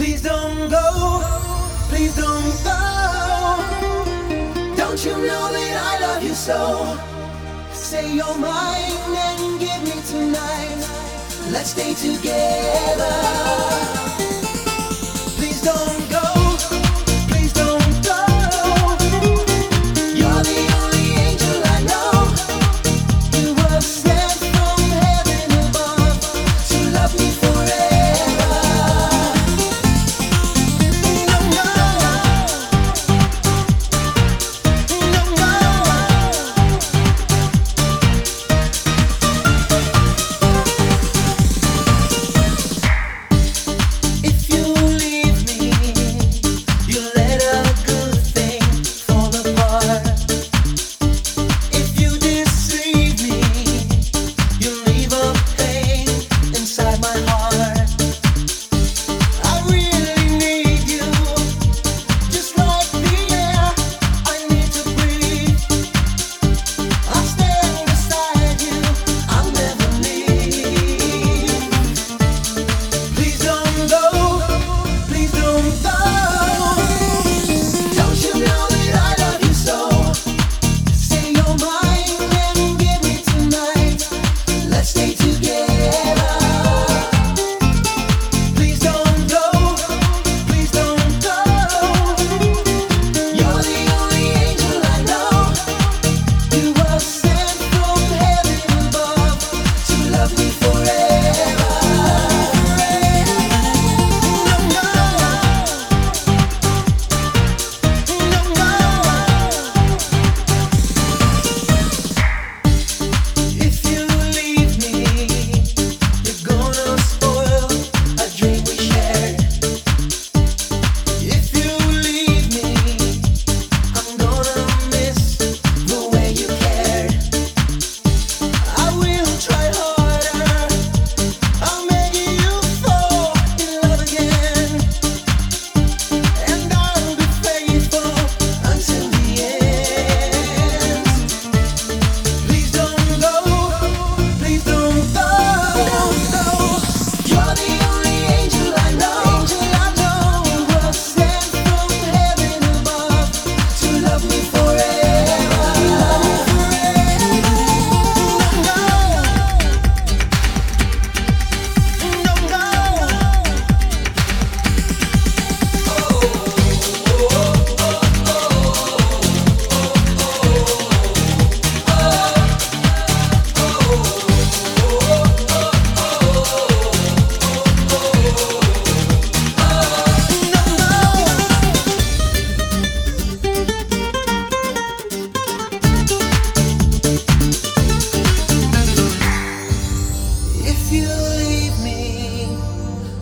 Please don't go, please don't go. Don't you know that I love you so? Say you're mine and give me tonight. Let's stay together.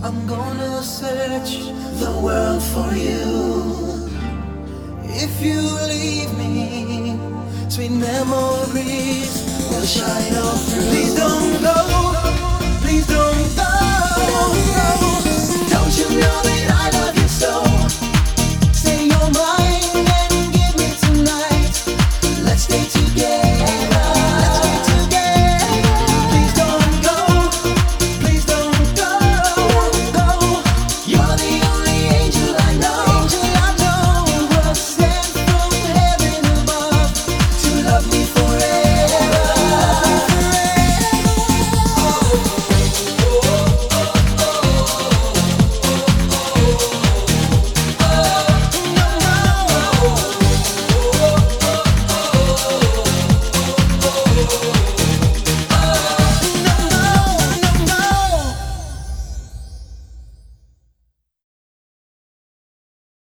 I'm gonna search the world for you. If you leave me, sweet memories will shine all through. Please don't go.